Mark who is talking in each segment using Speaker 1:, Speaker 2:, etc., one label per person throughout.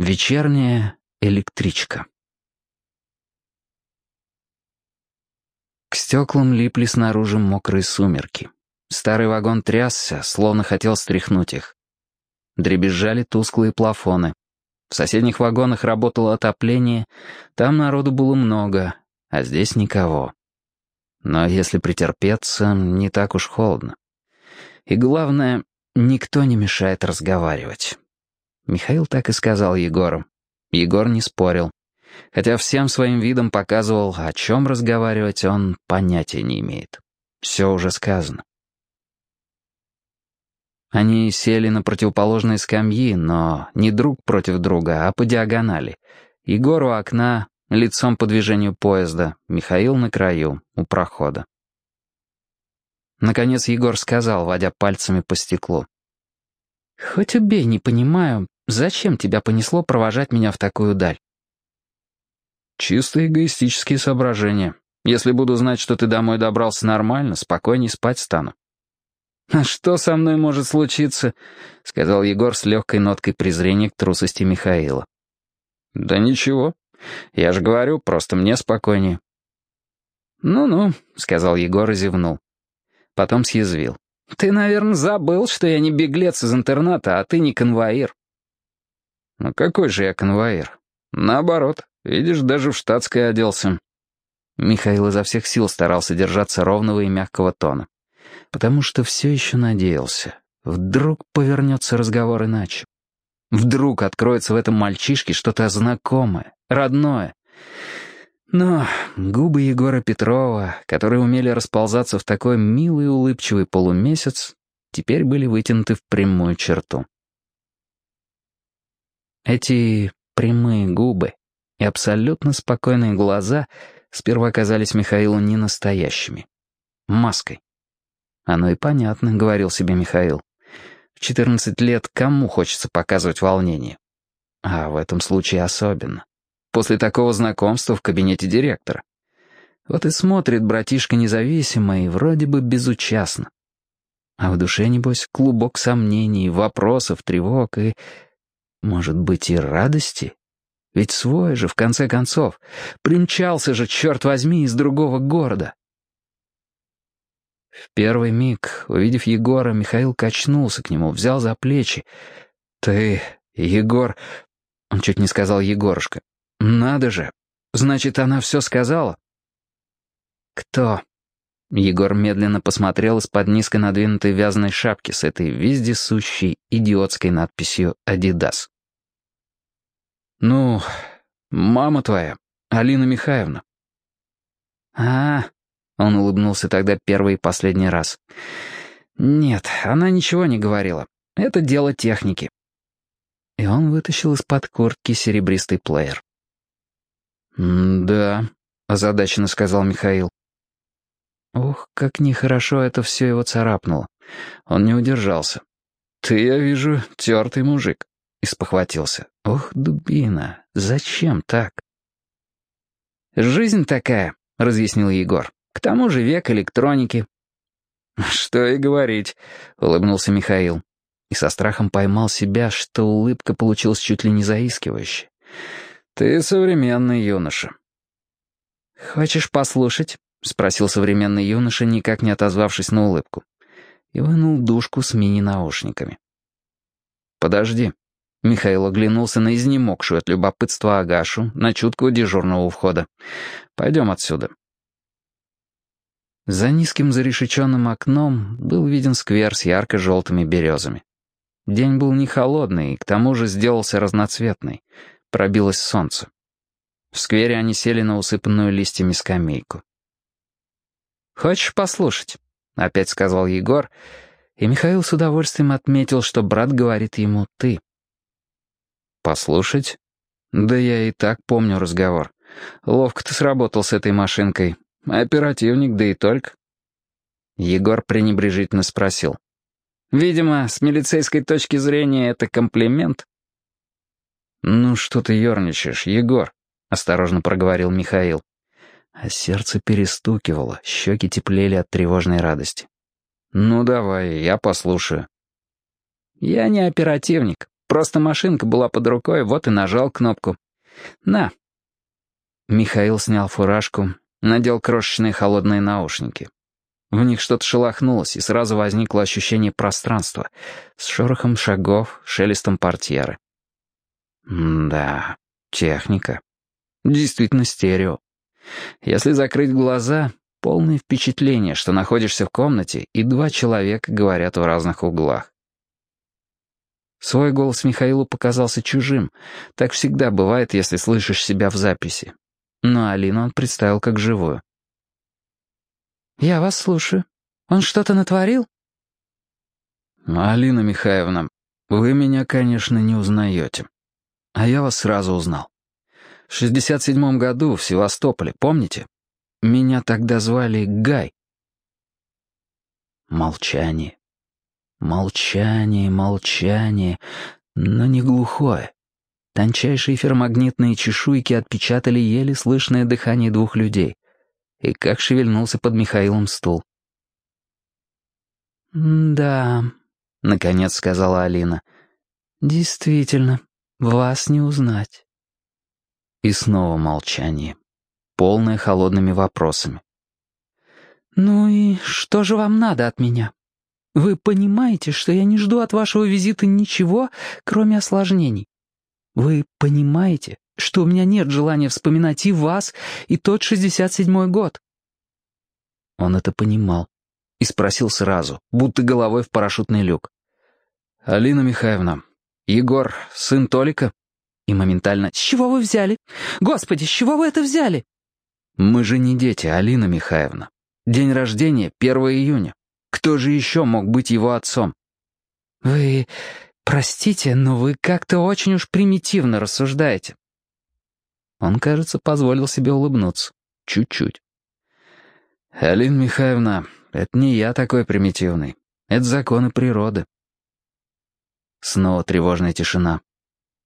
Speaker 1: Вечерняя электричка. К стеклам липли снаружи мокрые сумерки. Старый вагон трясся, словно хотел стряхнуть их. Дребезжали тусклые плафоны. В соседних вагонах работало отопление, там народу было много, а здесь никого. Но если претерпеться, не так уж холодно. И главное, никто не мешает разговаривать. Михаил так и сказал Егору. Егор не спорил. Хотя всем своим видом показывал, о чем разговаривать он понятия не имеет. Все уже сказано. Они сели на противоположные скамьи, но не друг против друга, а по диагонали. Егор у окна, лицом по движению поезда, Михаил на краю, у прохода. Наконец Егор сказал, водя пальцами по стеклу. «Хоть убей, не понимаю, Зачем тебя понесло провожать меня в такую даль?»
Speaker 2: «Чисто эгоистические соображения. Если буду знать, что ты домой добрался нормально, спокойней спать стану».
Speaker 1: «А что со мной может случиться?» — сказал Егор с легкой ноткой презрения к трусости Михаила.
Speaker 2: «Да ничего. Я же говорю, просто мне спокойнее».
Speaker 1: «Ну-ну», — сказал Егор и зевнул. Потом съязвил. «Ты, наверное, забыл, что я не беглец из интерната, а ты не конвоир».
Speaker 2: «Ну какой же я конвоир? Наоборот, видишь, даже в штатское оделся».
Speaker 1: Михаил изо всех сил старался держаться ровного и мягкого тона, потому что все еще надеялся. Вдруг повернется разговор иначе. Вдруг откроется в этом мальчишке что-то знакомое, родное. Но губы Егора Петрова, которые умели расползаться в такой милый улыбчивый полумесяц, теперь были вытянуты в прямую черту. Эти прямые губы и абсолютно спокойные глаза сперва казались Михаилу не настоящими. Маской. «Оно и понятно», — говорил себе Михаил. «В 14 лет кому хочется показывать волнение? А в этом случае особенно. После такого знакомства в кабинете директора. Вот и смотрит братишка независимо и вроде бы безучастно. А в душе, небось, клубок сомнений, вопросов, тревог и может быть, и радости? Ведь свой же, в конце концов. Примчался же, черт возьми, из другого города. В первый миг, увидев Егора, Михаил качнулся к нему, взял за плечи. «Ты, Егор...» Он чуть не сказал Егорушка. «Надо же! Значит, она все сказала?» «Кто?» Егор медленно посмотрел из-под низко надвинутой вязаной шапки с этой вездесущей идиотской надписью «Адидас». «Ну, мама твоя, Алина Михайловна». «А, он улыбнулся тогда первый и последний раз. «Нет, она ничего не говорила. Это дело техники». И он вытащил из-под куртки серебристый плеер.
Speaker 2: «Да», — озадаченно сказал Михаил.
Speaker 1: Ух, как нехорошо это все его царапнуло. Он не удержался.
Speaker 2: «Ты, я вижу, тертый мужик», — испохватился.
Speaker 1: «Ох, дубина, зачем так?» «Жизнь такая», — разъяснил Егор. «К тому же век электроники».
Speaker 2: «Что и говорить», — улыбнулся Михаил.
Speaker 1: И со страхом поймал себя, что улыбка получилась чуть ли не заискивающей.
Speaker 2: «Ты современный юноша».
Speaker 1: «Хочешь послушать?» — спросил современный юноша, никак не отозвавшись на улыбку. И вынул душку с мини-наушниками.
Speaker 2: «Подожди». Михаил оглянулся на изнемогшую от любопытства Агашу, на чуткого дежурного входа. «Пойдем отсюда».
Speaker 1: За низким зарешеченным окном был виден сквер с ярко-желтыми березами. День был не холодный и к тому же сделался разноцветный. Пробилось солнце. В сквере они сели на усыпанную листьями скамейку. «Хочешь послушать?» — опять сказал Егор, и Михаил с удовольствием отметил, что брат говорит ему «ты».
Speaker 2: «Послушать?» «Да я и так помню разговор. Ловко ты сработал с этой машинкой. Оперативник, да и только».
Speaker 1: Егор пренебрежительно спросил. «Видимо, с милицейской точки зрения это комплимент?»
Speaker 2: «Ну что ты ерничаешь, Егор?» — осторожно проговорил Михаил
Speaker 1: а сердце перестукивало, щеки теплели от тревожной радости.
Speaker 2: «Ну давай, я послушаю».
Speaker 1: «Я не оперативник», Просто машинка была под рукой, вот и нажал кнопку. На». Михаил снял фуражку, надел крошечные холодные наушники. В них что-то шелохнулось, и сразу возникло ощущение пространства с шорохом шагов, шелестом портьеры. да, техника. Действительно стерео. Если закрыть глаза, полное впечатление, что находишься в комнате, и два человека говорят в разных углах. Свой голос Михаилу показался чужим. Так всегда бывает, если слышишь себя в записи. Но Алину он представил как живую. «Я вас слушаю. Он что-то натворил?»
Speaker 2: «Алина Михайловна, вы меня, конечно, не узнаете. А я вас сразу узнал. В 67 году в Севастополе, помните? Меня тогда звали Гай». Молчание. Молчание, молчание, но не глухое. Тончайшие ферромагнитные чешуйки отпечатали еле слышное дыхание двух людей. И как шевельнулся под Михаилом стул.
Speaker 1: «Да», — наконец сказала Алина. «Действительно, вас не узнать».
Speaker 2: И снова молчание, полное холодными вопросами.
Speaker 1: «Ну и что же вам надо от меня? Вы понимаете, что я не жду от вашего визита ничего, кроме осложнений? Вы понимаете, что у меня нет желания вспоминать и вас, и тот шестьдесят седьмой год?»
Speaker 2: Он это понимал и спросил сразу, будто головой в парашютный люк. «Алина Михайловна, Егор, сын Толика?» И моментально
Speaker 1: «С чего вы взяли? Господи, с чего вы это взяли?»
Speaker 2: «Мы же не дети, Алина Михайловна. День рождения — 1 июня. Кто же еще мог быть его отцом?»
Speaker 1: «Вы... простите, но вы как-то очень уж примитивно рассуждаете».
Speaker 2: Он, кажется, позволил себе улыбнуться. Чуть-чуть. «Алина Михайловна, это не я такой примитивный. Это законы природы». Снова тревожная тишина.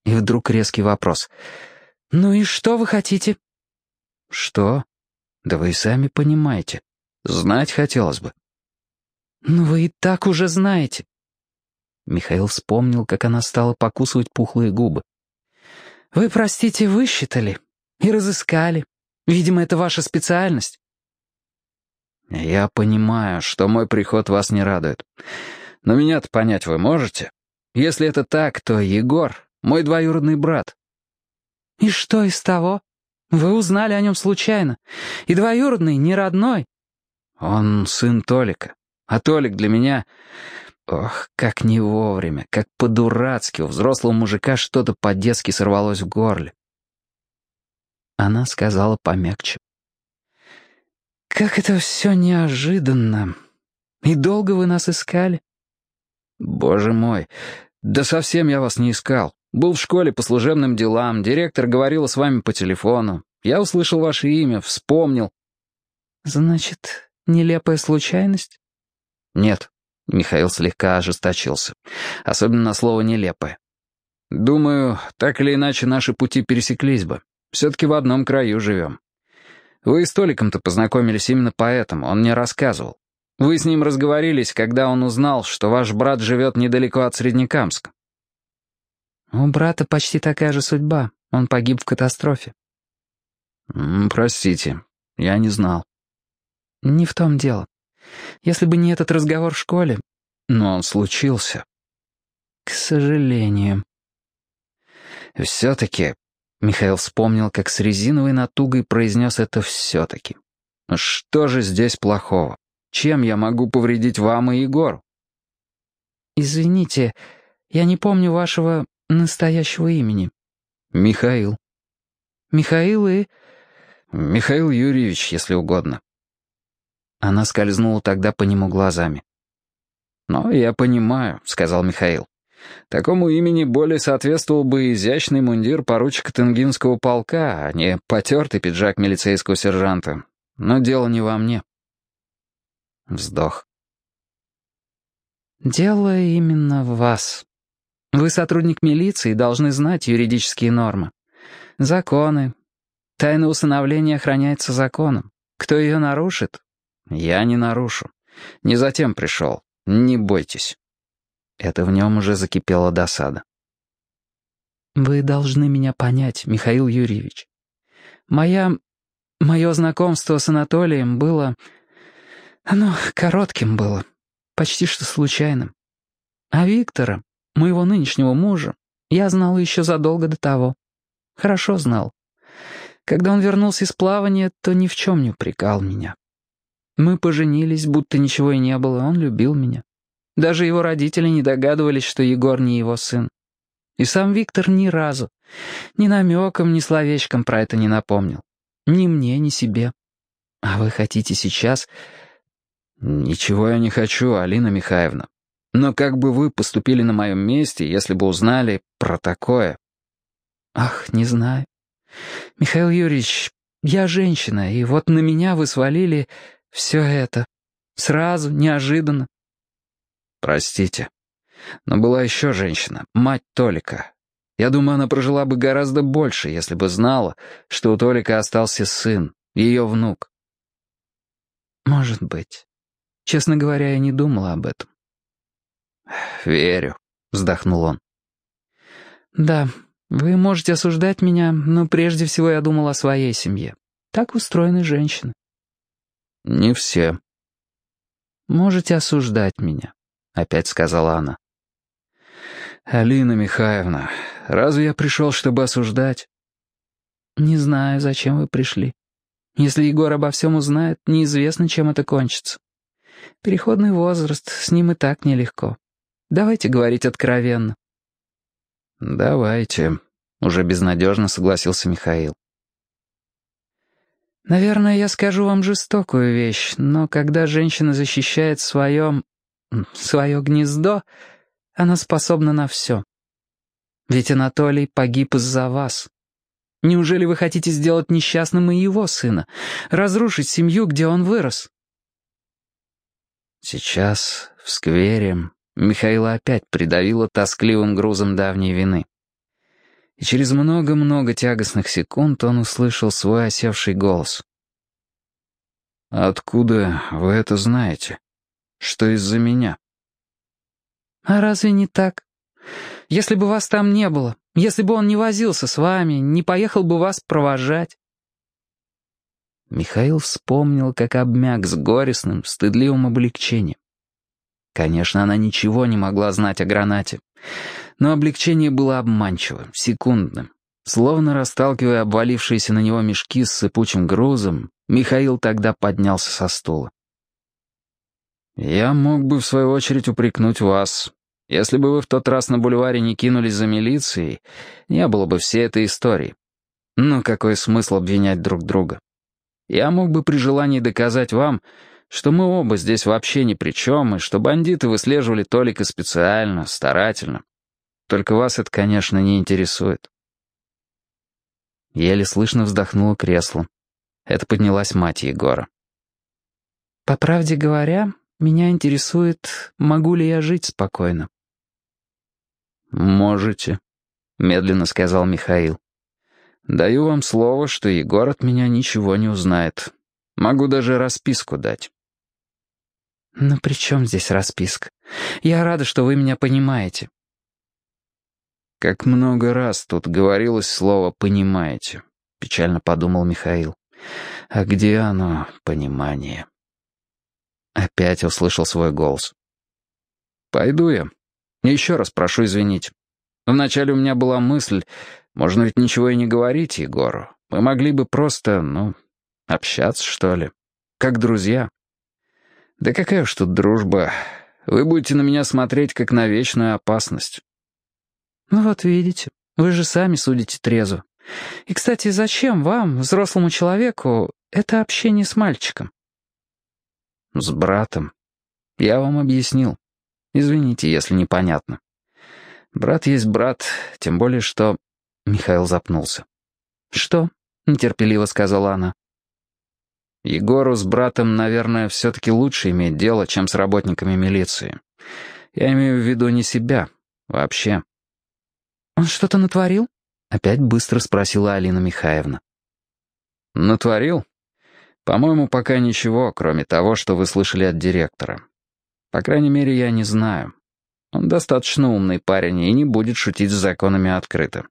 Speaker 2: И вдруг резкий вопрос.
Speaker 1: «Ну и что вы хотите?»
Speaker 2: «Что? Да вы и сами понимаете. Знать хотелось бы».
Speaker 1: «Ну вы и так уже знаете».
Speaker 2: Михаил вспомнил, как она стала покусывать пухлые губы.
Speaker 1: «Вы, простите, высчитали и разыскали. Видимо, это ваша специальность».
Speaker 2: «Я понимаю, что мой приход вас не радует. Но меня-то понять вы можете? Если это так, то Егор — мой двоюродный брат».
Speaker 1: «И что из того? Вы узнали о нем случайно. И двоюродный, не родной».
Speaker 2: «Он сын Толика. А Толик для меня... Ох, как не вовремя, как по-дурацки у взрослого мужика что-то по-детски сорвалось в горле. Она сказала помягче.
Speaker 1: «Как это все неожиданно. И долго вы нас искали?»
Speaker 2: «Боже мой, да совсем я вас не искал. Был в школе по служебным делам, директор говорила с вами по телефону. Я услышал ваше имя, вспомнил».
Speaker 1: «Значит, нелепая случайность?»
Speaker 2: «Нет», — Михаил слегка ожесточился. Особенно на слово «нелепое». «Думаю, так или иначе наши пути пересеклись бы. Все-таки в одном краю живем. Вы с Толиком-то познакомились именно поэтому, он мне рассказывал. Вы с ним разговорились, когда он узнал, что ваш брат живет недалеко от Среднекамска».
Speaker 1: «У брата почти такая же судьба. Он погиб в катастрофе».
Speaker 2: «Простите, я не знал».
Speaker 1: «Не в том дело. Если бы не этот разговор в школе...
Speaker 2: Но он случился.
Speaker 1: К сожалению.
Speaker 2: Все-таки... Михаил вспомнил, как с резиновой натугой произнес это «все-таки». «Что же здесь плохого? Чем я могу повредить вам и Егору?»
Speaker 1: «Извините, я не помню вашего настоящего имени».
Speaker 2: «Михаил».
Speaker 1: «Михаил и...»
Speaker 2: «Михаил Юрьевич, если угодно». Она скользнула тогда по нему глазами. «Но я понимаю», — сказал Михаил. «Такому имени более соответствовал бы изящный мундир поручика Тенгинского полка, а не потертый пиджак милицейского сержанта. Но дело не во мне». Вздох.
Speaker 1: «Дело именно в вас. Вы сотрудник милиции должны знать юридические нормы. Законы. Тайна усыновления охраняется законом. Кто ее нарушит, «Я не нарушу. Не затем пришел. Не бойтесь». Это в нем уже закипела досада. Вы должны меня понять, Михаил Юрьевич. Моя... Мое знакомство с Анатолием было... Оно коротким было, почти что случайным. А Виктора, моего нынешнего мужа, я знал еще задолго до того. Хорошо знал. Когда он вернулся из плавания, то ни в чем не упрекал меня. Мы поженились, будто ничего и не было, он любил меня. Даже его родители не догадывались, что Егор не его сын. И сам Виктор ни разу, ни намеком, ни словечком про это не напомнил. Ни мне, ни себе. А вы хотите сейчас...
Speaker 2: Ничего я не хочу, Алина Михайловна. Но как бы вы поступили на моем месте, если бы узнали про такое?
Speaker 1: Ах, не знаю. Михаил Юрьевич, я женщина, и вот на меня вы свалили все это. Сразу, неожиданно.
Speaker 2: Простите. Но была еще женщина, мать Толика. Я думаю, она прожила бы гораздо больше, если бы знала, что у Толика остался сын, ее внук.
Speaker 1: Может быть. Честно говоря, я не думала об этом.
Speaker 2: «Верю», — вздохнул он.
Speaker 1: «Да, вы можете осуждать меня, но прежде всего я думал о своей семье. Так устроены женщины».
Speaker 2: «Не все».
Speaker 1: «Можете осуждать меня», — опять сказала она.
Speaker 2: «Алина Михайловна, разве я пришел, чтобы осуждать?»
Speaker 1: «Не знаю, зачем вы пришли. Если Егор обо всем узнает, неизвестно, чем это кончится. Переходный возраст, с ним и так нелегко. Давайте говорить откровенно».
Speaker 2: «Давайте», — уже безнадежно согласился Михаил.
Speaker 1: «Наверное, я скажу вам жестокую вещь, но когда женщина защищает свое... свое гнездо, она способна на все. Ведь Анатолий погиб из-за вас. Неужели вы хотите сделать несчастным и его сына, разрушить семью, где он вырос?»
Speaker 2: Сейчас, в сквере, Михаила опять придавило тоскливым грузом давней вины. И через много-много тягостных секунд он услышал свой осевший голос. «Откуда вы это знаете? Что из-за меня?»
Speaker 1: «А разве не так? Если бы вас там не было, если бы он не возился с вами, не поехал бы вас провожать».
Speaker 2: Михаил вспомнил, как обмяк с горестным, стыдливым облегчением. Конечно, она ничего не могла знать о гранате, но облегчение было обманчивым, секундным. Словно расталкивая обвалившиеся на него мешки с сыпучим грузом, Михаил тогда поднялся со стула. «Я мог бы, в свою очередь, упрекнуть вас. Если бы вы в тот раз на бульваре не кинулись за милицией, не было бы всей этой истории. Но какой смысл обвинять друг друга? Я мог бы при желании доказать вам, что мы оба здесь вообще ни при чем, и что бандиты выслеживали Толика специально, старательно. Только вас это, конечно, не интересует. Еле слышно вздохнула кресло. Это поднялась мать Егора.
Speaker 1: «По правде говоря, меня интересует, могу ли я жить спокойно».
Speaker 2: «Можете», — медленно сказал Михаил. Даю вам слово, что Егор от меня ничего не узнает. Могу даже расписку дать».
Speaker 1: «Но при чем здесь расписка? Я рада, что вы меня понимаете».
Speaker 2: «Как много раз тут говорилось слово «понимаете», — печально подумал Михаил. «А где оно, понимание?» Опять услышал свой голос. «Пойду я. Еще раз прошу извинить. Вначале у меня была мысль, можно ведь ничего и не говорить Егору. Мы могли бы просто, ну, общаться, что ли. Как друзья. Да какая уж тут дружба. Вы будете на меня смотреть, как на вечную опасность.
Speaker 1: Ну вот видите, вы же сами судите трезво. И, кстати, зачем вам, взрослому человеку, это общение с мальчиком?
Speaker 2: С братом. Я вам объяснил. Извините, если непонятно. Брат есть брат, тем более что... Михаил запнулся.
Speaker 1: «Что?» — нетерпеливо сказала она.
Speaker 2: «Егору с братом, наверное, все-таки лучше иметь дело, чем с работниками милиции. Я имею в виду не себя, вообще».
Speaker 1: «Он что-то натворил?» — опять быстро спросила Алина Михайловна.
Speaker 2: «Натворил? По-моему, пока ничего, кроме того, что вы слышали от директора. По крайней мере, я не знаю. Он достаточно умный парень и не будет шутить с законами открыто.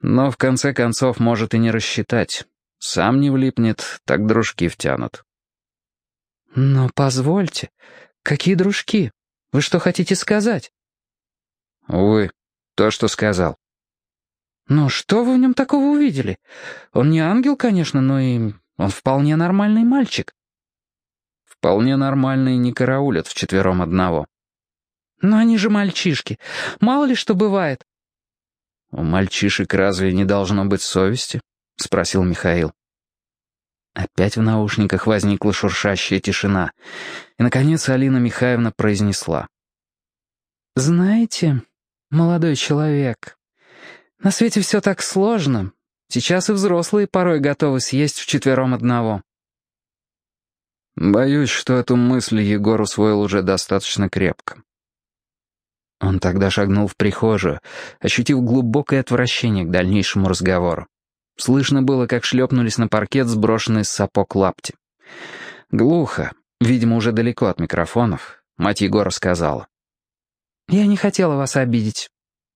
Speaker 2: Но в конце концов может и не рассчитать. Сам не влипнет, так дружки втянут.
Speaker 1: «Но позвольте, какие дружки? Вы что хотите сказать?»
Speaker 2: «Увы, то, что сказал».
Speaker 1: «Ну что вы в нем такого увидели? Он не ангел, конечно, но и он вполне нормальный мальчик».
Speaker 2: «Вполне нормальные не караулят вчетвером одного».
Speaker 1: «Но они же мальчишки. Мало ли что бывает».
Speaker 2: «У мальчишек разве не должно быть совести?» — спросил Михаил.
Speaker 1: Опять в наушниках возникла шуршащая тишина. И, наконец, Алина Михайловна произнесла. «Знаете, молодой человек, на свете все так сложно. Сейчас и взрослые порой готовы съесть вчетвером одного».
Speaker 2: Боюсь, что эту мысль Егор усвоил уже достаточно крепко.
Speaker 1: Он тогда шагнул в прихожую, ощутив глубокое отвращение к дальнейшему разговору. Слышно было, как шлепнулись на паркет сброшенные с сапог лапти. Глухо, видимо, уже далеко от микрофонов, мать Егора сказала. «Я не хотела вас обидеть.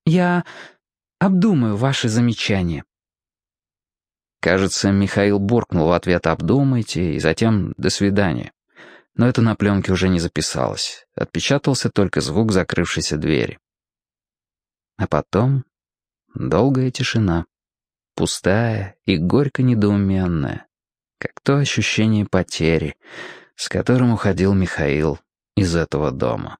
Speaker 1: Я обдумаю ваши замечания».
Speaker 2: Кажется, Михаил буркнул в ответ «обдумайте» и затем «до свидания» но это на пленке уже не записалось. Отпечатался только звук закрывшейся двери. А потом долгая тишина, пустая и горько недоуменная, как то ощущение потери, с которым уходил Михаил из этого дома.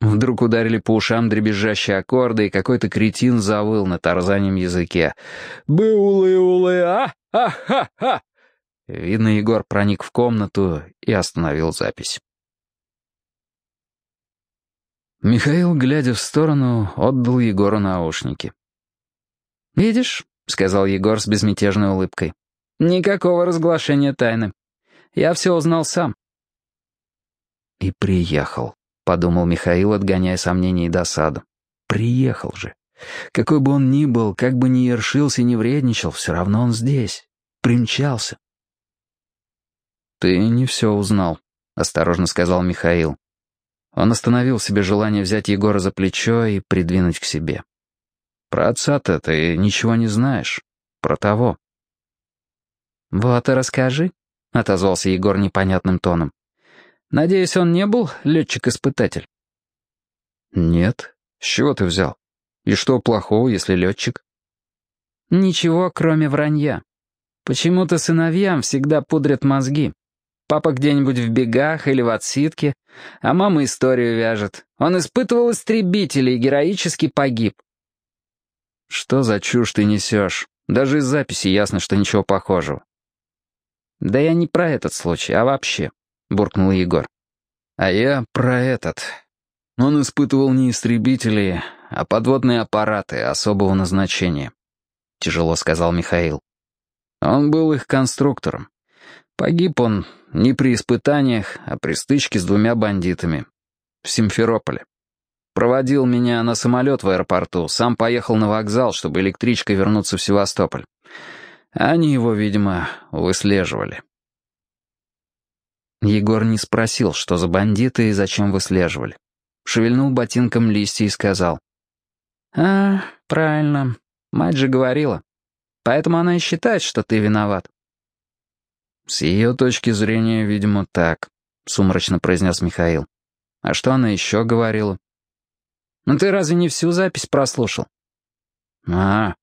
Speaker 2: Вдруг ударили по ушам дребезжащие аккорды, и какой-то кретин завыл на тарзанем языке. «Бы-улы-улы, а! А-ха-ха!» Видно, Егор проник в комнату и остановил запись. Михаил, глядя в сторону, отдал Егору наушники.
Speaker 1: «Видишь», — сказал Егор с безмятежной улыбкой, — «никакого разглашения тайны. Я все узнал сам».
Speaker 2: «И приехал», — подумал Михаил, отгоняя сомнения и досаду. «Приехал же. Какой бы он ни был, как бы ни ершился и не вредничал, все равно он здесь. Примчался. «Ты не все узнал», — осторожно сказал Михаил. Он остановил себе желание взять Егора за плечо и придвинуть к себе. «Про отца-то ты ничего не знаешь. Про того».
Speaker 1: «Вот и расскажи», — отозвался Егор непонятным тоном. «Надеюсь, он не был летчик-испытатель?»
Speaker 2: «Нет. С чего ты взял? И что плохого, если летчик?»
Speaker 1: «Ничего, кроме вранья. Почему-то сыновьям всегда пудрят мозги. Папа где-нибудь в бегах или в отсидке, а мама историю вяжет. Он испытывал истребителей и героически погиб.
Speaker 2: Что за чушь ты несешь? Даже из записи ясно, что ничего похожего.
Speaker 1: Да я не про этот случай, а вообще, буркнул Егор.
Speaker 2: А я про этот. Он испытывал не истребители, а подводные аппараты особого назначения. Тяжело сказал Михаил. Он был их конструктором. Погиб он не при испытаниях, а при стычке с двумя бандитами. В Симферополе. Проводил меня на самолет в аэропорту, сам поехал на вокзал, чтобы электричкой вернуться в Севастополь. Они его, видимо, выслеживали. Егор не спросил, что за бандиты и зачем выслеживали. Шевельнул ботинком листья и сказал.
Speaker 1: «А, правильно. Мать же говорила. Поэтому она и считает, что ты виноват.
Speaker 2: «С ее точки зрения, видимо, так», — сумрачно произнес Михаил. «А что она еще говорила?»
Speaker 1: «Ну ты разве не всю запись прослушал?»
Speaker 2: «А,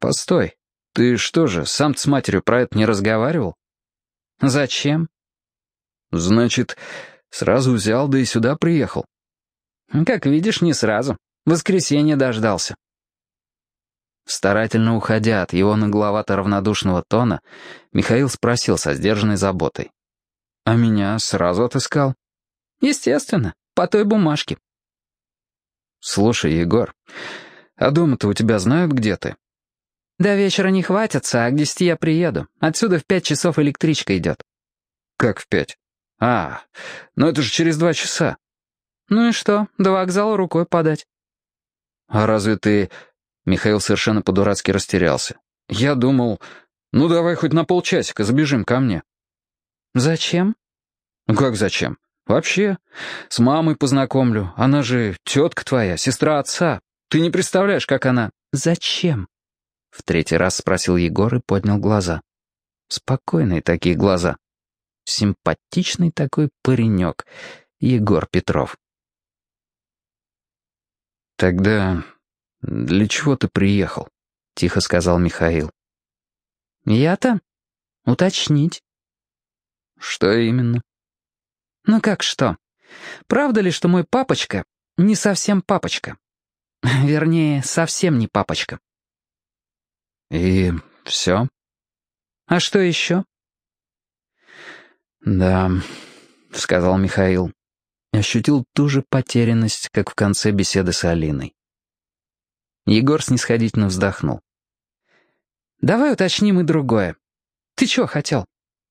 Speaker 2: постой. Ты что же, сам с матерью про это не разговаривал?»
Speaker 1: «Зачем?»
Speaker 2: «Значит, сразу взял, да и сюда приехал».
Speaker 1: «Как видишь, не сразу. Воскресенье дождался».
Speaker 2: Старательно уходя от его нагловато-равнодушного тона, Михаил спросил со сдержанной заботой. «А меня сразу отыскал?»
Speaker 1: «Естественно, по той бумажке».
Speaker 2: «Слушай, Егор, а дома-то у тебя знают, где ты?»
Speaker 1: «До вечера не хватится, а к десяти я приеду. Отсюда в пять часов электричка идет».
Speaker 2: «Как в пять? А, ну это же через два часа».
Speaker 1: «Ну и что, до вокзала рукой подать».
Speaker 2: «А разве ты Михаил совершенно по-дурацки растерялся. «Я думал, ну давай хоть на полчасика забежим ко мне».
Speaker 1: «Зачем?»
Speaker 2: «Ну как зачем? Вообще, с мамой познакомлю. Она же тетка твоя, сестра отца. Ты не представляешь, как она...»
Speaker 1: зачем?» В третий раз спросил Егор и поднял глаза. Спокойные такие глаза. Симпатичный такой паренек, Егор Петров.
Speaker 2: «Тогда для чего ты приехал?» — тихо сказал Михаил.
Speaker 1: «Я-то? Уточнить».
Speaker 2: «Что именно?»
Speaker 1: «Ну как что? Правда ли, что мой папочка не совсем папочка? Вернее, совсем не папочка».
Speaker 2: «И все?»
Speaker 1: «А что еще?»
Speaker 2: «Да», — сказал Михаил. Ощутил ту же потерянность, как в конце беседы с Алиной.
Speaker 1: Егор снисходительно вздохнул. «Давай уточним и другое. Ты чего хотел?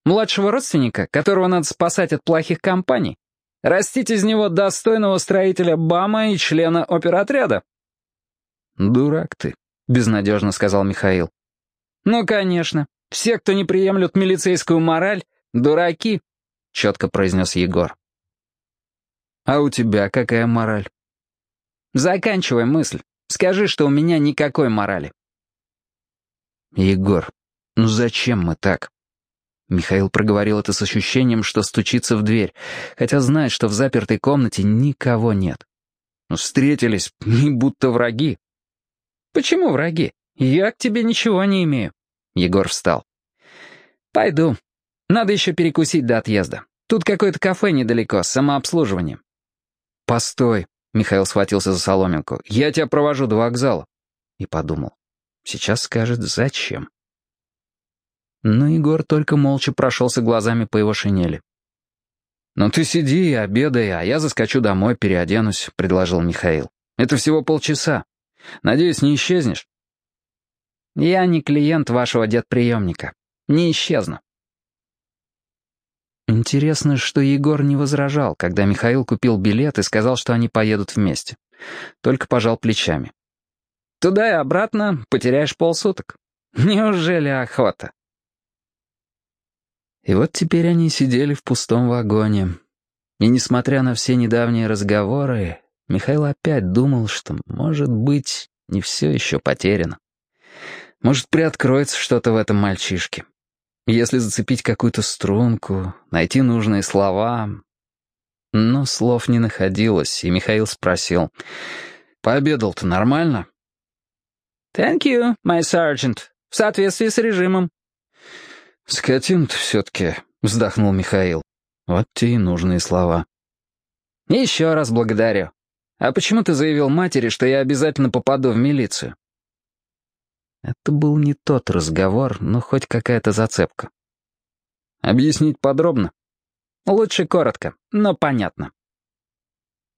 Speaker 1: Младшего родственника, которого надо спасать от плохих компаний? Растить из него достойного строителя БАМа и члена оперотряда?»
Speaker 2: «Дурак ты», — безнадежно сказал Михаил.
Speaker 1: «Ну, конечно. Все, кто не приемлют милицейскую мораль, дураки», — четко произнес Егор.
Speaker 2: «А у тебя какая мораль?»
Speaker 1: «Заканчивай мысль. Скажи, что у меня никакой морали».
Speaker 2: «Егор, ну зачем мы так?» Михаил проговорил это с ощущением, что стучится в дверь, хотя знает, что в запертой комнате никого нет. Ну, встретились, не будто враги.
Speaker 1: «Почему враги? Я к тебе ничего не имею». Егор встал. «Пойду. Надо еще перекусить до отъезда. Тут какое-то кафе недалеко, с самообслуживанием».
Speaker 2: «Постой», — Михаил схватился за соломинку. «Я тебя провожу до вокзала». И подумал. Сейчас скажет «зачем?». Но Егор только молча прошелся глазами по его шинели. «Ну ты сиди и обедай, а я заскочу домой, переоденусь», — предложил Михаил. «Это всего полчаса. Надеюсь, не исчезнешь?»
Speaker 1: «Я не клиент вашего дедприемника. Не исчезну».
Speaker 2: Интересно, что Егор не возражал, когда Михаил купил билет и сказал, что они поедут вместе. Только пожал плечами.
Speaker 1: «Туда и обратно потеряешь полсуток. Неужели охота?»
Speaker 2: И вот теперь они сидели в пустом вагоне. И несмотря на все недавние разговоры, Михаил опять думал, что, может быть, не все еще потеряно. Может, приоткроется что-то в этом мальчишке. Если зацепить какую-то струнку, найти нужные слова... Но слов не находилось, и Михаил спросил, «Пообедал-то нормально?»
Speaker 1: «Thank you, my sergeant. В соответствии с режимом».
Speaker 2: «Скотин-то все-таки», — вздохнул Михаил. Вот те и нужные слова.
Speaker 1: «Еще раз благодарю. А почему ты заявил матери, что я обязательно попаду в милицию?»
Speaker 2: Это был не тот разговор, но хоть какая-то зацепка.
Speaker 1: «Объяснить подробно?» «Лучше коротко, но понятно».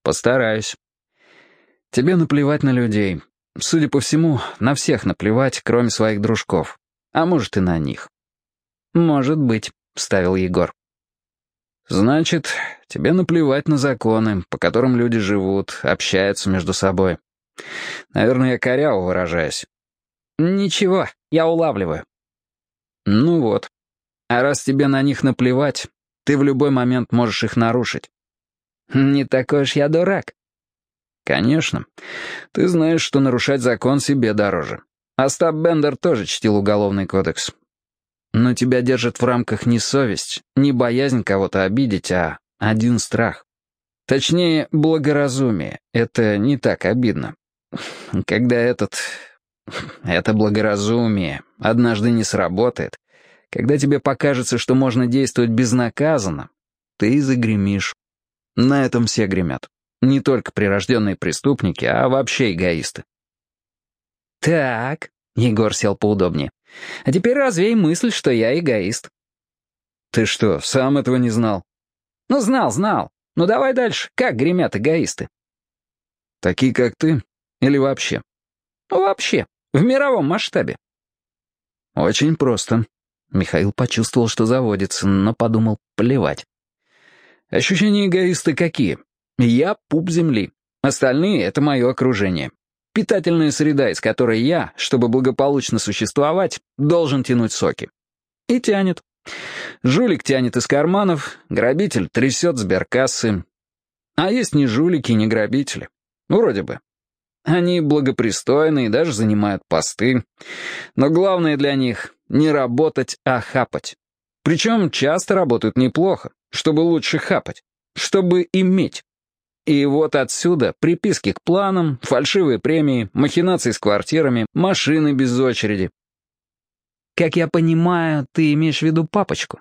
Speaker 2: «Постараюсь. Тебе наплевать на людей. Судя по всему, на всех наплевать, кроме своих дружков. А может, и на них».
Speaker 1: «Может быть», — вставил Егор.
Speaker 2: «Значит, тебе наплевать на законы, по которым люди живут, общаются между собой. Наверное, я коряво выражаюсь.
Speaker 1: «Ничего, я улавливаю».
Speaker 2: «Ну вот. А раз тебе на них наплевать, ты в любой момент можешь их нарушить».
Speaker 1: «Не такой уж я дурак».
Speaker 2: «Конечно. Ты знаешь, что нарушать закон себе дороже. Остап Бендер тоже чтил уголовный кодекс. Но тебя держит в рамках не совесть, не боязнь кого-то обидеть, а один страх. Точнее, благоразумие. Это не так обидно. Когда этот это благоразумие однажды не сработает. Когда тебе покажется, что можно действовать безнаказанно, ты загремишь. На этом все гремят. Не только прирожденные преступники, а вообще эгоисты.
Speaker 1: «Так», — Егор сел поудобнее, — «а теперь развей мысль, что я эгоист».
Speaker 2: «Ты что, сам этого не знал?»
Speaker 1: «Ну, знал, знал. Ну, давай дальше. Как гремят эгоисты?»
Speaker 2: «Такие, как ты? Или вообще?»
Speaker 1: «Ну, вообще. В мировом масштабе.
Speaker 2: Очень просто. Михаил почувствовал, что заводится, но подумал, плевать. Ощущения эгоиста какие? Я — пуп земли. Остальные — это мое окружение. Питательная среда, из которой я, чтобы благополучно существовать, должен тянуть соки. И тянет. Жулик тянет из карманов, грабитель трясет сберкассы. А есть не жулики, не грабители. Вроде бы. Они благопристойны и даже занимают посты. Но главное для них — не работать, а хапать. Причем часто работают неплохо, чтобы лучше хапать, чтобы иметь. И вот отсюда приписки к планам, фальшивые премии, махинации с квартирами, машины без очереди.
Speaker 1: «Как я понимаю, ты имеешь в виду папочку?»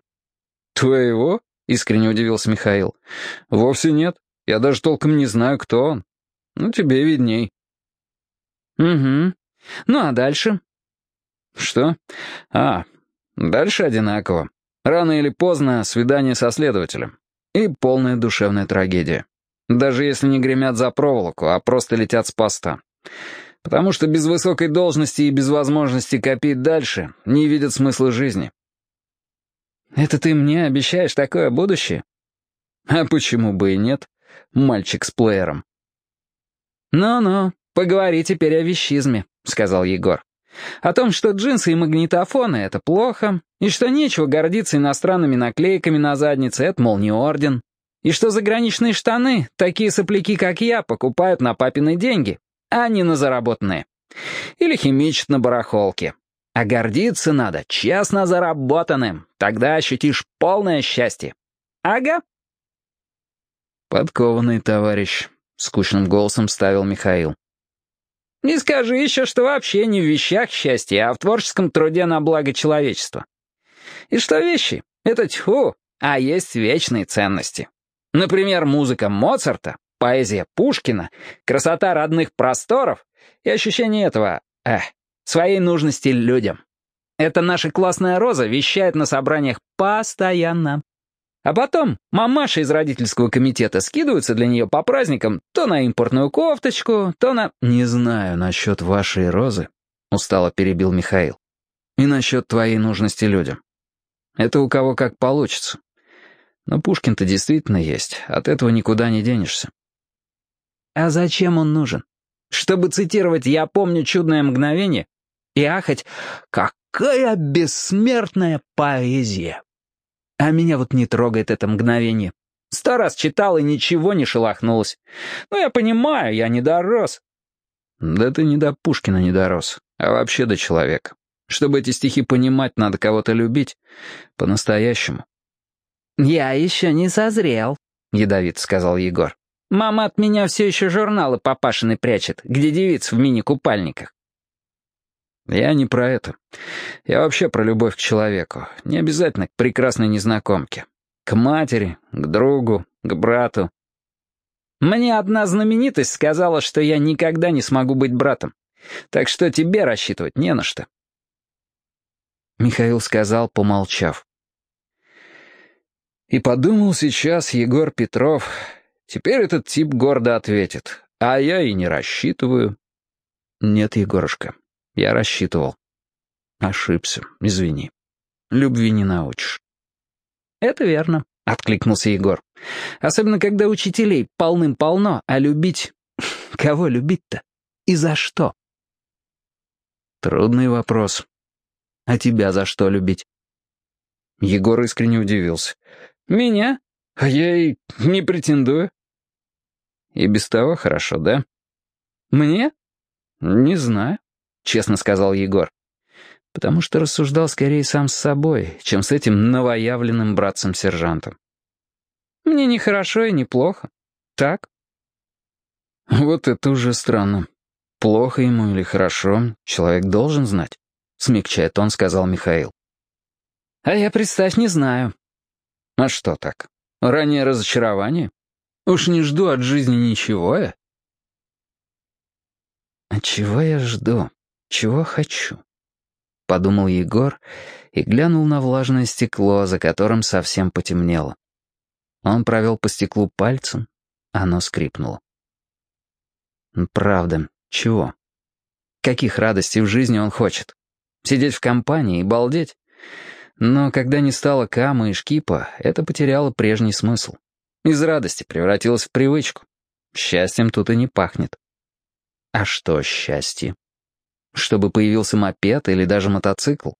Speaker 2: «Твоего?» — искренне удивился Михаил. «Вовсе нет. Я даже толком не знаю, кто он. Ну, тебе видней».
Speaker 1: «Угу. Ну, а дальше?»
Speaker 2: «Что? А, дальше одинаково. Рано или поздно свидание со следователем. И полная душевная трагедия. Даже если не гремят за проволоку, а просто летят с поста. Потому что без высокой должности и без возможности копить дальше не видят смысла жизни.
Speaker 1: «Это ты мне обещаешь такое будущее?»
Speaker 2: «А почему бы и нет? Мальчик с плеером».
Speaker 1: «Ну-ну, поговори теперь о вещизме», — сказал Егор. «О том, что джинсы и магнитофоны — это плохо, и что нечего гордиться иностранными наклейками на заднице — это, мол, не орден, и что заграничные штаны такие сопляки, как я, покупают на папины деньги, а не на заработанные. Или химичат на барахолке. А гордиться надо честно заработанным, тогда ощутишь полное счастье. Ага.
Speaker 2: «Подкованный товарищ», — скучным голосом ставил Михаил.
Speaker 1: «Не скажи еще, что вообще не в вещах счастье, а в творческом труде на благо человечества. И что вещи? Это тьфу, а есть вечные ценности. Например, музыка Моцарта, поэзия Пушкина, красота родных просторов и ощущение этого, эх, своей нужности людям. Эта наша классная Роза вещает на собраниях постоянно. А потом мамаши из родительского комитета скидываются для нее по праздникам то на импортную кофточку, то на...
Speaker 2: «Не знаю насчет вашей Розы», — устало перебил Михаил. «И насчет твоей нужности людям. Это у кого как получится. Но Пушкин-то действительно есть, от этого никуда не денешься».
Speaker 1: «А зачем он нужен? Чтобы цитировать «Я помню чудное мгновение» и ахать «Какая бессмертная поэзия!» А меня вот не трогает это мгновение. Сто раз читал, и ничего не шелохнулось. Ну, я понимаю, я не дорос.
Speaker 2: Да ты не до Пушкина не дорос, а вообще до человека. Чтобы эти стихи понимать, надо кого-то любить. По-настоящему.
Speaker 1: «Я еще не созрел», — ядовит сказал Егор. «Мама от меня все еще журналы папашины прячет, где девиц в мини-купальниках».
Speaker 2: «Я не про это. Я вообще про любовь к человеку. Не обязательно к прекрасной незнакомке. К матери, к другу, к брату».
Speaker 1: «Мне одна знаменитость сказала, что я никогда не смогу быть братом. Так что тебе рассчитывать не на что».
Speaker 2: Михаил сказал, помолчав. И подумал сейчас Егор Петров. Теперь этот тип гордо ответит. А я и не рассчитываю. Нет, Егорушка, я рассчитывал. Ошибся, извини. Любви не научишь.
Speaker 1: Это верно, откликнулся Егор. Особенно, когда учителей полным-полно, а любить... Кого любить-то? И за что?
Speaker 2: Трудный вопрос. А тебя за что любить? Егор искренне удивился.
Speaker 1: «Меня? А я и не претендую».
Speaker 2: «И без того хорошо, да?»
Speaker 1: «Мне?»
Speaker 2: «Не знаю», — честно сказал Егор. Потому что рассуждал скорее сам с собой, чем с этим новоявленным братцем-сержантом.
Speaker 1: «Мне не хорошо и не плохо. Так?»
Speaker 2: «Вот это уже странно. Плохо ему или хорошо, человек должен знать», — смягчая он сказал Михаил.
Speaker 1: «А я, представь, не знаю.
Speaker 2: А что так? Раннее разочарование? Уж не жду от жизни ничего я. А чего я жду? Чего хочу? Подумал Егор и глянул на влажное стекло, за которым совсем потемнело. Он провел по стеклу пальцем, оно скрипнуло. Правда, чего? Каких радостей в жизни он хочет? Сидеть в компании и балдеть? Но когда не стало Кама и Шкипа, это потеряло прежний смысл. Из радости превратилось в привычку. Счастьем тут и не пахнет. А что счастье? Чтобы появился мопед или даже мотоцикл?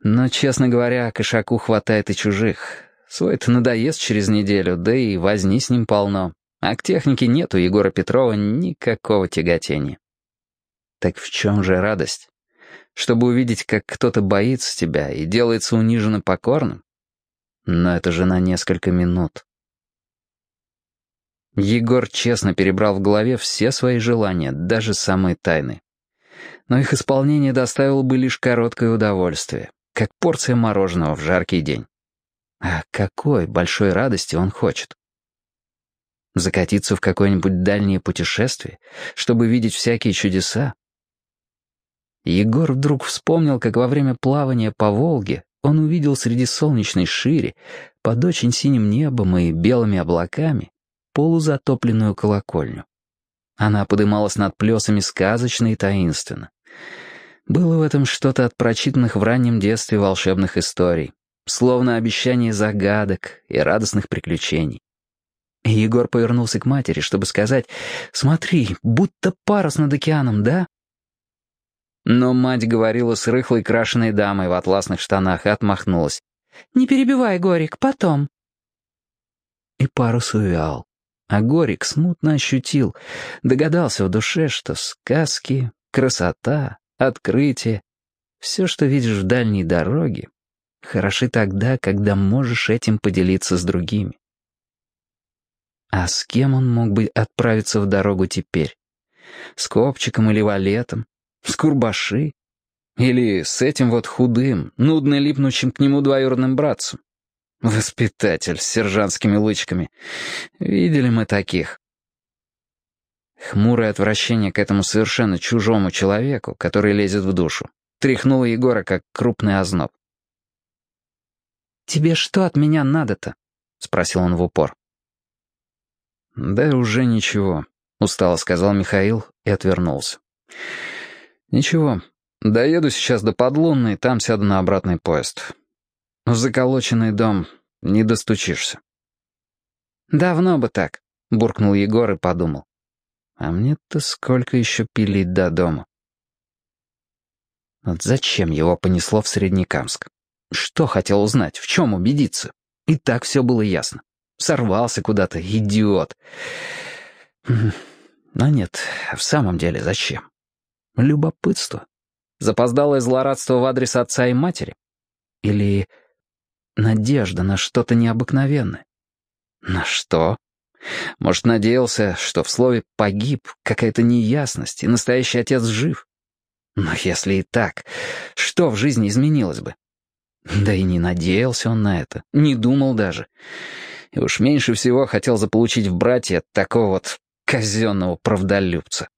Speaker 2: Но, честно говоря, кошаку хватает и чужих. Свой-то надоест через неделю, да и возни с ним полно.
Speaker 1: а к технике нет у Егора Петрова никакого тяготения. Так в чем же радость? Чтобы увидеть, как кто-то боится тебя и делается униженно покорным? Но это же на несколько минут. Егор честно перебрал в голове все свои желания, даже самые тайные. Но их исполнение доставило бы лишь короткое удовольствие, как порция мороженого в жаркий день. А какой большой радости он хочет? Закатиться в какое-нибудь дальнее путешествие, чтобы видеть всякие чудеса? Егор вдруг вспомнил, как во время плавания по Волге он увидел среди солнечной шири, под очень синим небом и белыми облаками, полузатопленную колокольню. Она подымалась над плесами сказочно и таинственно. Было в этом что-то от прочитанных в раннем детстве волшебных историй, словно обещание загадок и радостных приключений. Егор повернулся к матери, чтобы сказать «Смотри, будто парус над океаном, да?» Но мать говорила с рыхлой крашеной дамой в атласных штанах и отмахнулась. «Не перебивай, Горик, потом». И парус увял. А Горик смутно ощутил, догадался в душе, что сказки, красота, открытие, все, что видишь в дальней дороге, хороши тогда, когда можешь этим поделиться с другими. А с кем он мог бы отправиться в дорогу теперь? С Копчиком или Валетом? С Курбаши? Или с этим вот худым, нудно липнущим к нему двоюродным братцем? Воспитатель с сержантскими лычками. Видели мы таких. Хмурое отвращение к этому совершенно чужому человеку, который лезет в душу, тряхнуло Егора, как крупный озноб. «Тебе что от меня надо-то?» — спросил он в упор. «Да уже ничего», — устало сказал Михаил и отвернулся. «Ничего, доеду сейчас до Подлунной, там сяду на обратный поезд. В заколоченный дом не достучишься». «Давно бы так», — буркнул Егор и подумал. «А мне-то сколько еще пилить до дома?» Вот зачем его понесло в Среднекамск? Что хотел узнать, в чем убедиться? И так все было ясно. Сорвался куда-то, идиот. Но нет, в самом деле зачем? Любопытство. Запоздалое злорадство в адрес отца и матери? Или надежда на что-то необыкновенное? На что? Может, надеялся, что в слове «погиб» какая-то неясность, и настоящий отец жив? Но если и так, что в жизни изменилось бы? Да и не надеялся он на это, не думал даже и уж меньше всего хотел заполучить в братья такого вот казенного правдолюбца.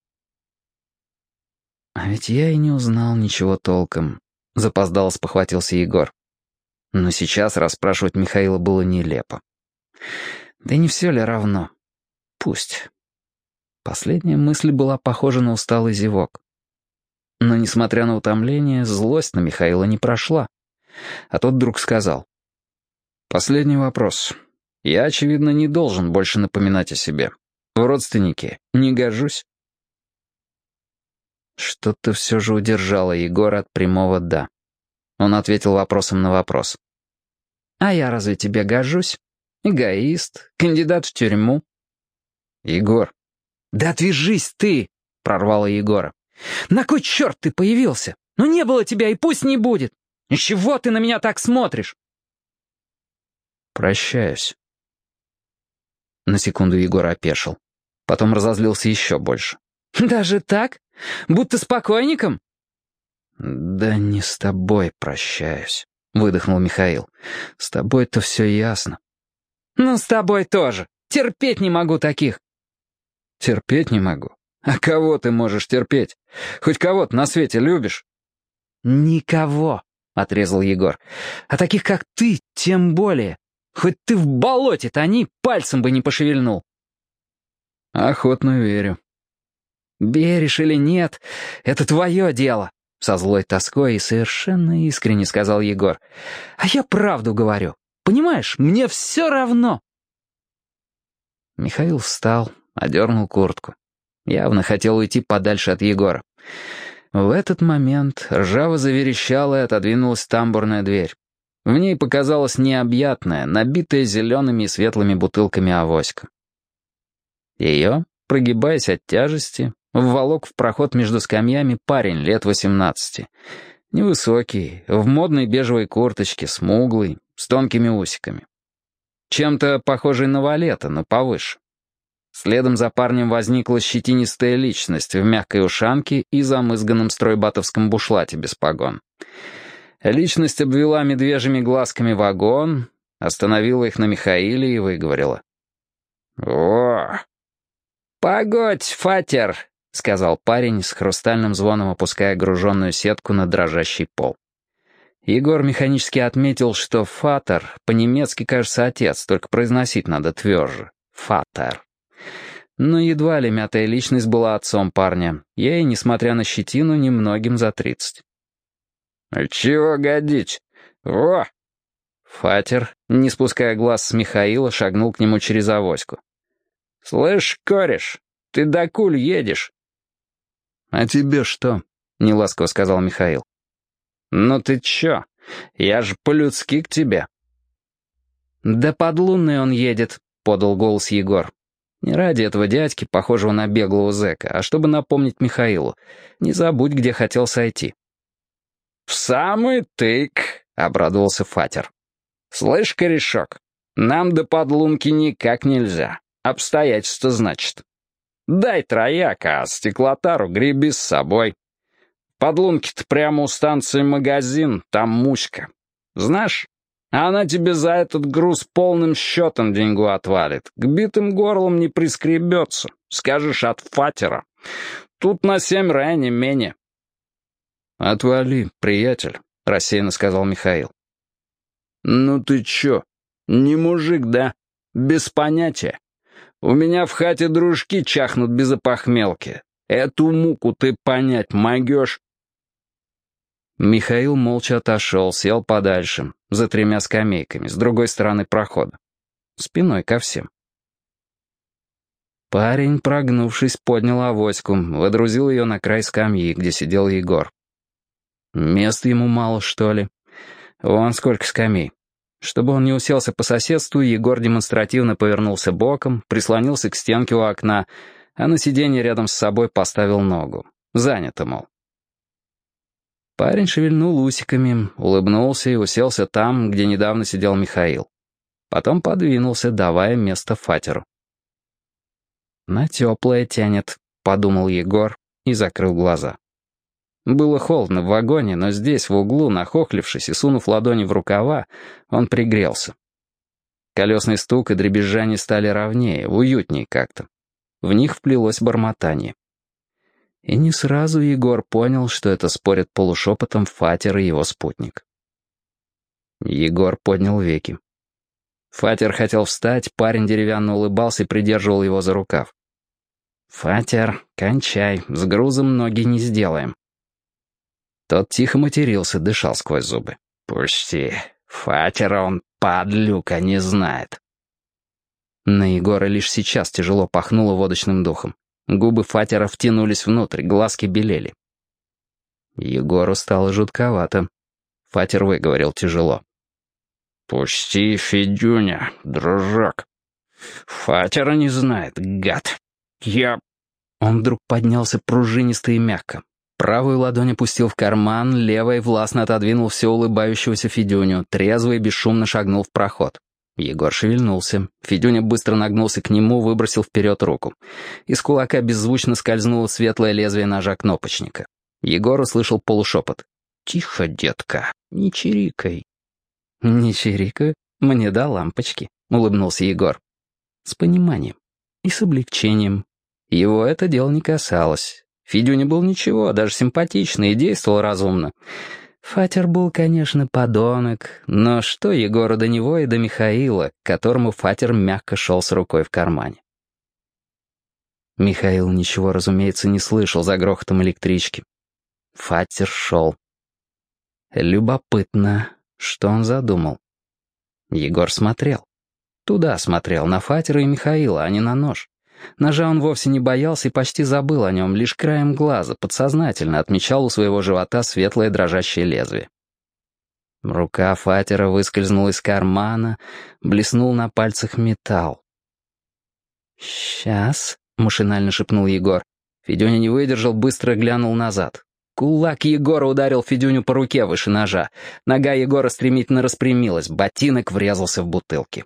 Speaker 1: «А ведь я и не узнал ничего толком», — запоздало спохватился Егор. Но сейчас расспрашивать Михаила было нелепо. Да не все ли равно? Пусть. Последняя мысль была похожа на усталый зевок. Но, несмотря на утомление, злость на Михаила не прошла. А тот вдруг сказал. «Последний вопрос. Я, очевидно, не должен больше напоминать о себе. В родственники не гожусь. Что-то все же удержало Егора от прямого «да». Он ответил вопросом на вопрос. «А я разве тебе гожусь? Эгоист, кандидат в тюрьму?» «Егор». «Да отвяжись ты!» — прорвало Егора. «На кой черт ты появился? Ну не было тебя и пусть не будет! И чего ты на меня так смотришь?» «Прощаюсь». На секунду Егор опешил. Потом разозлился еще больше. «Даже так? Будто с покойником?» «Да не с тобой прощаюсь», — выдохнул Михаил. «С тобой-то все ясно». «Ну, с тобой тоже. Терпеть не могу таких». «Терпеть не могу? А кого ты можешь терпеть? Хоть кого-то на свете любишь?» «Никого», — отрезал Егор. «А таких, как ты, тем более. Хоть ты в болоте тони, пальцем бы не пошевельнул. Охотно верю. Веришь или нет, это твое дело. Со злой тоской и совершенно искренне сказал Егор. А я правду говорю. Понимаешь, мне все равно. Михаил встал, одернул куртку. Явно хотел уйти подальше от Егора. В этот момент ржаво заверещала и отодвинулась тамбурная дверь. В ней показалась необъятная, набитая зелеными и светлыми бутылками авоська. Ее, прогибаясь от тяжести, вволок в проход между скамьями парень лет восемнадцати. Невысокий, в модной бежевой курточке, смуглый, с тонкими усиками. Чем-то похожий на валета, но повыше. Следом за парнем возникла щетинистая личность в мягкой ушанке и замызганном стройбатовском бушлате без погон. Личность обвела медвежьими глазками вагон, остановила их на Михаиле и выговорила. «О!» «Погодь, фатер!» — сказал парень, с хрустальным звоном опуская груженную сетку на дрожащий пол. Егор механически отметил, что «фатер» по-немецки, кажется, отец, только произносить надо тверже. «Фатер». Но едва ли мятая личность была отцом парня. Ей, несмотря на щетину, немногим за тридцать.
Speaker 2: «Чего годить? Во!»
Speaker 1: Фатер, не спуская глаз с Михаила, шагнул к нему через авоську.
Speaker 2: «Слышь, кореш, ты до куль едешь?»
Speaker 1: «А тебе что?» — неласково сказал Михаил.
Speaker 2: «Ну ты чё? Я ж по-людски к тебе».
Speaker 1: «Да под лунный он едет», — подал голос Егор. Не ради этого дядьки, похожего на беглого зэка, а чтобы напомнить Михаилу. Не забудь, где хотел сойти.
Speaker 2: «В самый тык», — обрадовался Фатер. «Слышь, корешок, нам до подлунки никак нельзя. Обстоятельства, значит. Дай трояка, а стеклотару греби с собой. Подлунки-то прямо у станции магазин, там муська. Знаешь, она тебе за этот груз полным счетом деньгу отвалит. К битым горлам не прискребется. Скажешь от фатера. Тут на семь рая не менее.
Speaker 1: «Отвали, приятель», — рассеянно сказал Михаил.
Speaker 2: «Ну ты чё, не мужик, да? Без понятия. У меня в хате дружки чахнут без опохмелки. Эту муку ты понять могешь?»
Speaker 1: Михаил молча отошел, сел подальше, за тремя скамейками, с другой стороны прохода. Спиной ко всем. Парень, прогнувшись, поднял авоську, водрузил ее на край скамьи, где сидел Егор. Мест ему мало, что ли? Вон сколько скамей. Чтобы он не уселся по соседству, Егор демонстративно повернулся боком, прислонился к стенке у окна, а на сиденье рядом с собой поставил ногу. Занято, мол. Парень шевельнул усиками, улыбнулся и уселся там, где недавно сидел Михаил. Потом подвинулся, давая место фатеру. «На теплое тянет», — подумал Егор и закрыл глаза. Было холодно в вагоне, но здесь, в углу, нахохлившись и сунув ладони в рукава, он пригрелся. Колесный стук и дребезжание стали ровнее, уютнее как-то. В них вплелось бормотание. И не сразу Егор понял, что это спорят полушепотом Фатер и его спутник. Егор поднял веки. Фатер хотел встать, парень деревянно улыбался и придерживал его за рукав. «Фатер, кончай, с грузом ноги не сделаем». Тот тихо матерился, дышал сквозь зубы. «Пусти, Фатера он, подлюка, не знает». На Егора лишь сейчас тяжело пахнуло водочным духом. Губы Фатера втянулись внутрь, глазки белели. Егору стало жутковато. Фатер выговорил тяжело. «Пусти, Федюня, дружок. Фатера не знает, гад. Я...» Он вдруг поднялся пружинисто и мягко. Правую ладонь опустил в карман, левой властно отодвинул все улыбающегося Федюню, трезво и бесшумно шагнул в проход. Егор шевельнулся. Федюня быстро нагнулся к нему, выбросил вперед руку. Из кулака беззвучно скользнуло светлое лезвие ножа кнопочника. Егор услышал полушепот. «Тихо, детка, не чирикай». «Не чирикаю? Мне да лампочки», — улыбнулся Егор. С пониманием и с облегчением. Его это дело не касалось. Федюня был ничего, даже симпатичный и действовал разумно. Фатер был, конечно, подонок, но что Егора до него и до Михаила, которому Фатер мягко шел с рукой в кармане. Михаил ничего, разумеется, не слышал за грохотом электрички. Фатер шел. Любопытно, что он задумал. Егор смотрел. Туда смотрел, на Фатера и Михаила, а не на нож. Ножа он вовсе не боялся и почти забыл о нем, лишь краем глаза, подсознательно отмечал у своего живота светлое дрожащее лезвие. Рука Фатера выскользнула из кармана, блеснул на пальцах металл. «Сейчас», — машинально шепнул Егор. Федюня не выдержал, быстро глянул назад. Кулак Егора ударил Федюню по руке выше ножа. Нога Егора стремительно распрямилась, ботинок врезался в бутылки.